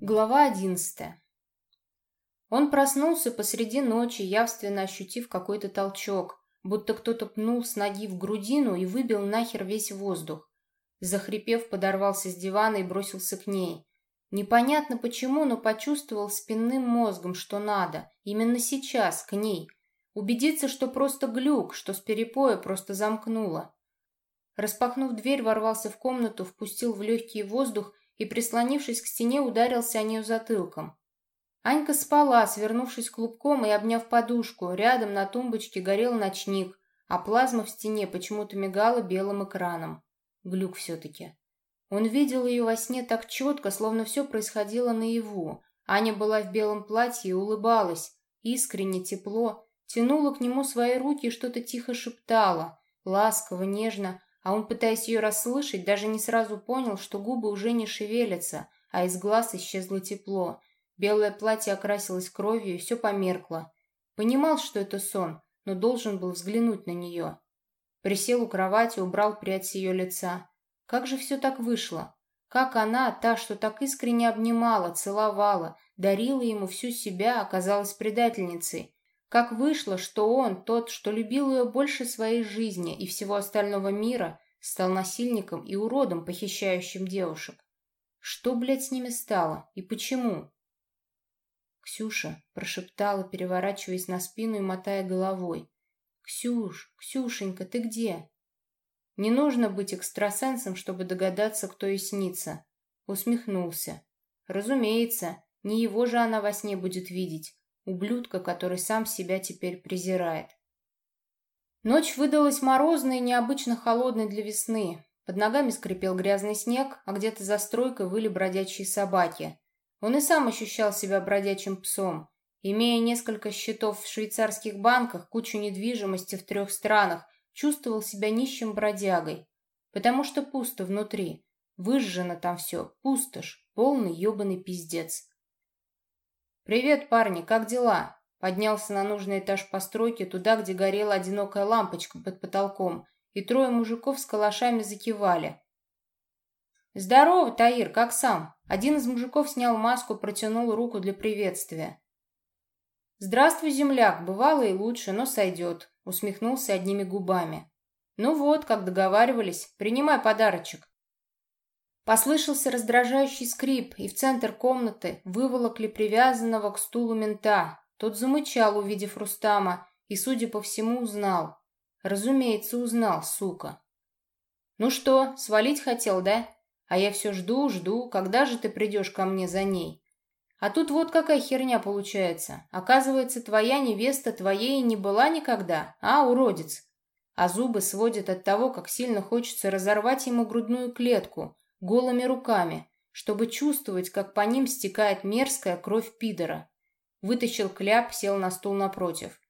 Глава одиннадцатая. Он проснулся посреди ночи, явственно ощутив какой-то толчок, будто кто-то пнул с ноги в грудину и выбил нахер весь воздух. Захрипев, подорвался с дивана и бросился к ней. Непонятно почему, но почувствовал спинным мозгом, что надо, именно сейчас, к ней. Убедиться, что просто глюк, что с перепоя просто замкнуло. Распахнув дверь, ворвался в комнату, впустил в легкий воздух и, прислонившись к стене, ударился о нее затылком. Анька спала, свернувшись клубком и обняв подушку. Рядом на тумбочке горел ночник, а плазма в стене почему-то мигала белым экраном. Глюк все-таки. Он видел ее во сне так четко, словно все происходило наяву. Аня была в белом платье и улыбалась, искренне, тепло, тянула к нему свои руки и что-то тихо шептала, ласково, нежно, а он, пытаясь ее расслышать, даже не сразу понял, что губы уже не шевелятся, а из глаз исчезло тепло. Белое платье окрасилось кровью, и все померкло. Понимал, что это сон, но должен был взглянуть на нее. Присел у кровати, убрал прядь с ее лица. Как же все так вышло? Как она, та, что так искренне обнимала, целовала, дарила ему всю себя, оказалась предательницей? Как вышло, что он, тот, что любил ее больше своей жизни и всего остального мира, стал насильником и уродом, похищающим девушек? Что, блядь, с ними стало? И почему? «Ксюша», — прошептала, переворачиваясь на спину и мотая головой. «Ксюш, Ксюшенька, ты где?» Не нужно быть экстрасенсом, чтобы догадаться, кто ей снится. Усмехнулся. Разумеется, не его же она во сне будет видеть, ублюдка, который сам себя теперь презирает. Ночь выдалась морозной и необычно холодной для весны. Под ногами скрипел грязный снег, а где-то за стройкой выли бродячие собаки. Он и сам ощущал себя бродячим псом. Имея несколько счетов в швейцарских банках, кучу недвижимости в трех странах, чувствовал себя нищим бродягой. Потому что пусто внутри. Выжжено там все, пустошь, полный ебаный пиздец. «Привет, парни, как дела?» Поднялся на нужный этаж постройки, туда, где горела одинокая лампочка под потолком, и трое мужиков с калашами закивали. «Здорово, Таир, как сам?» Один из мужиков снял маску, протянул руку для приветствия. «Здравствуй, земляк, бывало и лучше, но сойдет», — усмехнулся одними губами. «Ну вот, как договаривались, принимай подарочек». Послышался раздражающий скрип, и в центр комнаты выволокли привязанного к стулу мента. Тот замычал, увидев Рустама, и, судя по всему, узнал. Разумеется, узнал, сука. «Ну что, свалить хотел, да? А я все жду, жду, когда же ты придешь ко мне за ней?» А тут вот какая херня получается. Оказывается, твоя невеста твоей не была никогда, а, уродец? А зубы сводят от того, как сильно хочется разорвать ему грудную клетку, голыми руками, чтобы чувствовать, как по ним стекает мерзкая кровь пидора. Вытащил кляп, сел на стул напротив.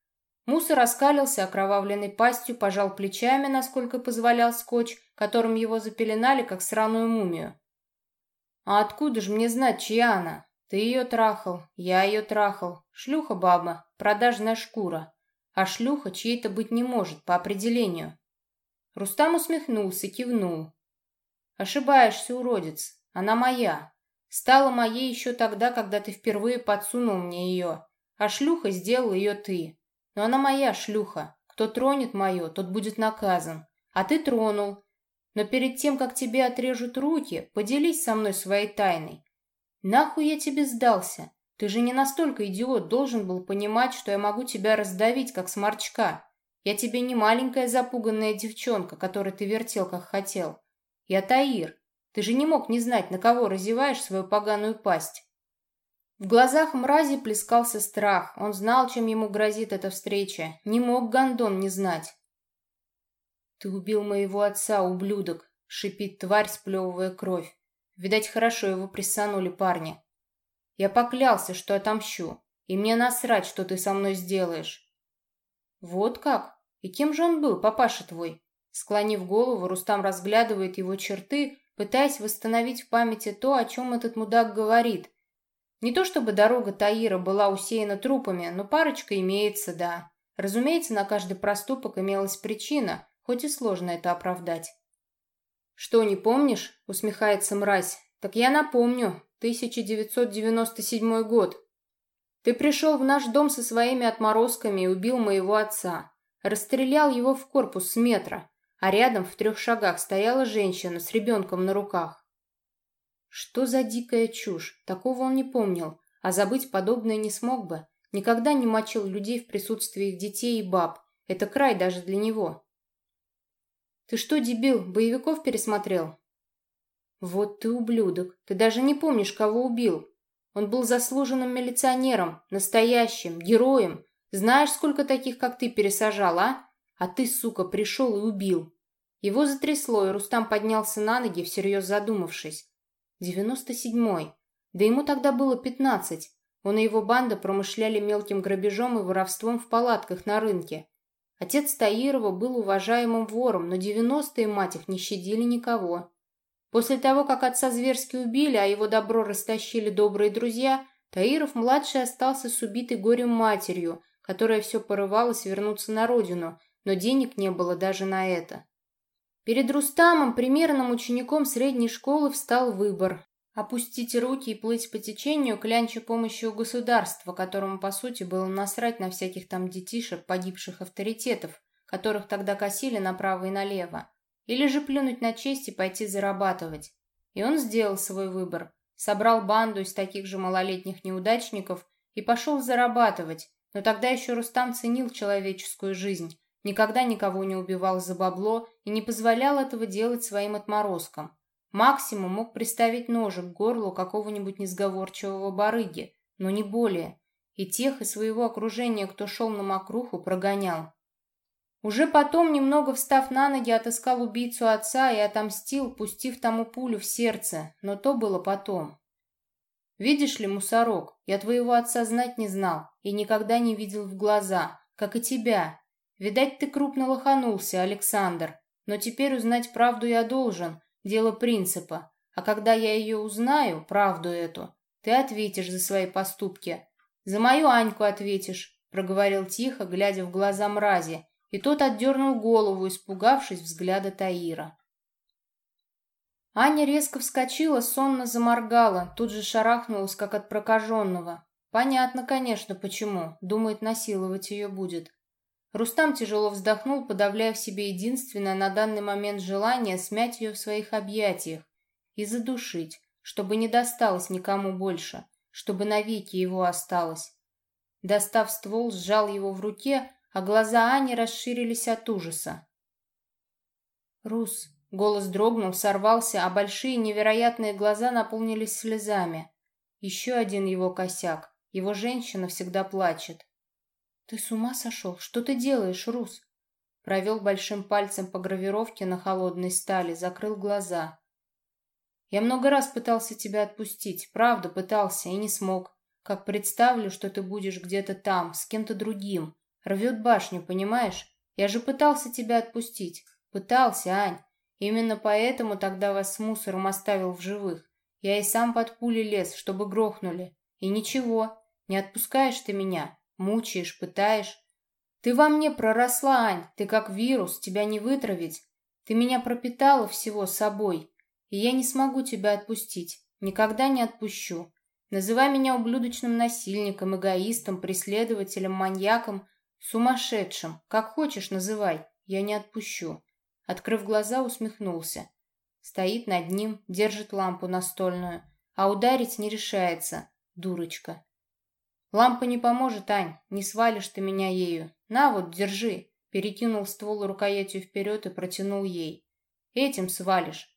Мусор раскалился окровавленной пастью, пожал плечами, насколько позволял скотч, которым его запеленали, как сраную мумию. «А откуда же мне знать, чья она? Ты ее трахал, я ее трахал. Шлюха баба, продажная шкура. А шлюха чьей-то быть не может, по определению». Рустам усмехнулся, кивнул. Ошибаешься, уродец. Она моя. Стала моей еще тогда, когда ты впервые подсунул мне ее. А шлюха сделал ее ты. Но она моя шлюха. Кто тронет мое, тот будет наказан. А ты тронул. Но перед тем, как тебе отрежут руки, поделись со мной своей тайной. Нахуй я тебе сдался? Ты же не настолько идиот должен был понимать, что я могу тебя раздавить, как сморчка. Я тебе не маленькая запуганная девчонка, которой ты вертел, как хотел. Я Таир. Ты же не мог не знать, на кого разеваешь свою поганую пасть. В глазах мрази плескался страх. Он знал, чем ему грозит эта встреча. Не мог Гондон не знать. «Ты убил моего отца, ублюдок!» — шипит тварь, сплевывая кровь. Видать, хорошо его прессанули парни. «Я поклялся, что отомщу, и мне насрать, что ты со мной сделаешь». «Вот как? И кем же он был, папаша твой?» Склонив голову, Рустам разглядывает его черты, пытаясь восстановить в памяти то, о чем этот мудак говорит. Не то чтобы дорога Таира была усеяна трупами, но парочка имеется, да. Разумеется, на каждый проступок имелась причина, хоть и сложно это оправдать. «Что, не помнишь?» — усмехается мразь. «Так я напомню. 1997 год. Ты пришел в наш дом со своими отморозками и убил моего отца. Расстрелял его в корпус с метра, а рядом в трех шагах стояла женщина с ребенком на руках. Что за дикая чушь? Такого он не помнил, а забыть подобное не смог бы. Никогда не мочил людей в присутствии их детей и баб. Это край даже для него. «Ты что, дебил, боевиков пересмотрел?» «Вот ты ублюдок. Ты даже не помнишь, кого убил. Он был заслуженным милиционером, настоящим, героем. Знаешь, сколько таких, как ты, пересажал, а? А ты, сука, пришел и убил». Его затрясло, и Рустам поднялся на ноги, всерьез задумавшись. «Девяносто седьмой. Да ему тогда было пятнадцать. Он и его банда промышляли мелким грабежом и воровством в палатках на рынке. Отец Таирова был уважаемым вором, но девяностые, мать их, не щадили никого. После того, как отца зверски убили, а его добро растащили добрые друзья, Таиров-младший остался с убитой горем матерью, которая все порывалась вернуться на родину, но денег не было даже на это. Перед Рустамом, примерным учеником средней школы, встал выбор Опустить руки и плыть по течению, клянча помощи у государства, которому, по сути, было насрать на всяких там детишек, погибших авторитетов, которых тогда косили направо и налево. Или же плюнуть на честь и пойти зарабатывать. И он сделал свой выбор. Собрал банду из таких же малолетних неудачников и пошел зарабатывать. Но тогда еще Рустам ценил человеческую жизнь, никогда никого не убивал за бабло и не позволял этого делать своим отморозкам. Максимум мог приставить ножик к горлу какого-нибудь несговорчивого барыги, но не более. И тех из своего окружения, кто шел на мокруху, прогонял. Уже потом, немного встав на ноги, отыскал убийцу отца и отомстил, пустив тому пулю в сердце, но то было потом. Видишь ли, мусорок, я твоего отца знать не знал и никогда не видел в глаза, как и тебя. Видать, ты крупно лоханулся, Александр, но теперь узнать правду я должен, Дело принципа. А когда я ее узнаю, правду эту, ты ответишь за свои поступки. За мою Аньку ответишь, проговорил тихо, глядя в глаза мрази, и тот отдернул голову, испугавшись взгляда Таира. Аня резко вскочила, сонно заморгала, тут же шарахнулась, как от прокаженного. Понятно, конечно, почему. Думает, насиловать ее будет. Рустам тяжело вздохнул, подавляя в себе единственное на данный момент желание смять ее в своих объятиях и задушить, чтобы не досталось никому больше, чтобы навеки его осталось. Достав ствол, сжал его в руке, а глаза Ани расширились от ужаса. «Рус!» — голос дрогнул, сорвался, а большие невероятные глаза наполнились слезами. Еще один его косяк. Его женщина всегда плачет. «Ты с ума сошел? Что ты делаешь, Рус?» Провел большим пальцем по гравировке на холодной стали, закрыл глаза. «Я много раз пытался тебя отпустить, правда пытался и не смог. Как представлю, что ты будешь где-то там, с кем-то другим. Рвет башню, понимаешь? Я же пытался тебя отпустить. Пытался, Ань. Именно поэтому тогда вас с мусором оставил в живых. Я и сам под пули лез, чтобы грохнули. И ничего, не отпускаешь ты меня. Мучаешь, пытаешь. Ты во мне проросла, Ань, ты как вирус, тебя не вытравить. Ты меня пропитала всего собой, и я не смогу тебя отпустить. Никогда не отпущу. Называй меня ублюдочным насильником, эгоистом, преследователем, маньяком, сумасшедшим. Как хочешь, называй. Я не отпущу. Открыв глаза, усмехнулся. Стоит над ним, держит лампу настольную, а ударить не решается. Дурочка. «Лампа не поможет, Ань, не свалишь ты меня ею. На вот, держи!» Перекинул ствол рукоятью вперед и протянул ей. «Этим свалишь».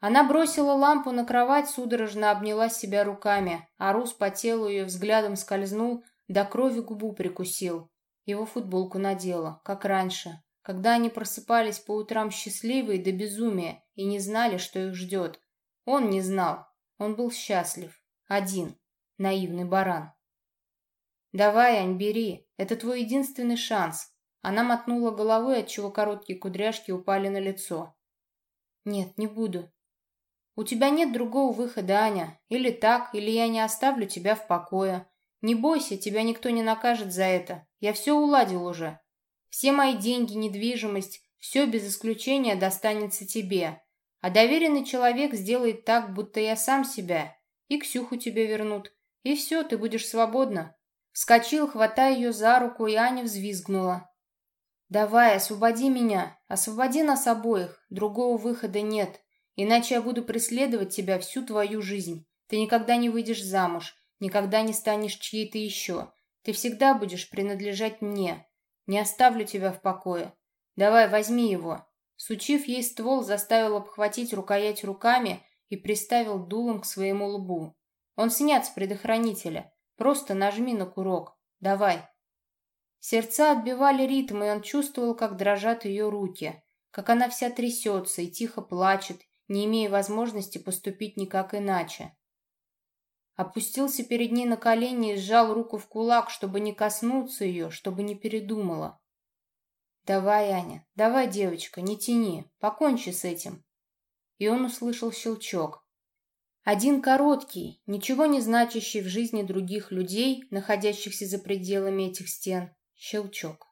Она бросила лампу на кровать, судорожно обняла себя руками, а Рус по телу ее взглядом скользнул, до крови губу прикусил. Его футболку надела, как раньше, когда они просыпались по утрам счастливые до безумия и не знали, что их ждет. Он не знал, он был счастлив, один наивный баран. «Давай, Ань, бери, это твой единственный шанс». Она мотнула головой, отчего короткие кудряшки упали на лицо. «Нет, не буду». «У тебя нет другого выхода, Аня. Или так, или я не оставлю тебя в покое. Не бойся, тебя никто не накажет за это. Я все уладил уже. Все мои деньги, недвижимость, все без исключения достанется тебе. А доверенный человек сделает так, будто я сам себя, и Ксюху тебе вернут. И все, ты будешь свободна. Вскочил, хватая ее за руку, и Аня взвизгнула. «Давай, освободи меня, освободи нас обоих, другого выхода нет, иначе я буду преследовать тебя всю твою жизнь. Ты никогда не выйдешь замуж, никогда не станешь чьей-то еще. Ты всегда будешь принадлежать мне. Не оставлю тебя в покое. Давай, возьми его». Сучив ей ствол, заставил обхватить рукоять руками и приставил дулом к своему лбу. Он снят с предохранителя. Просто нажми на курок. Давай. Сердца отбивали ритм, и он чувствовал, как дрожат ее руки, как она вся трясется и тихо плачет, не имея возможности поступить никак иначе. Опустился перед ней на колени и сжал руку в кулак, чтобы не коснуться ее, чтобы не передумала. «Давай, Аня, давай, девочка, не тяни, покончи с этим». И он услышал щелчок. Один короткий, ничего не значащий в жизни других людей, находящихся за пределами этих стен, щелчок.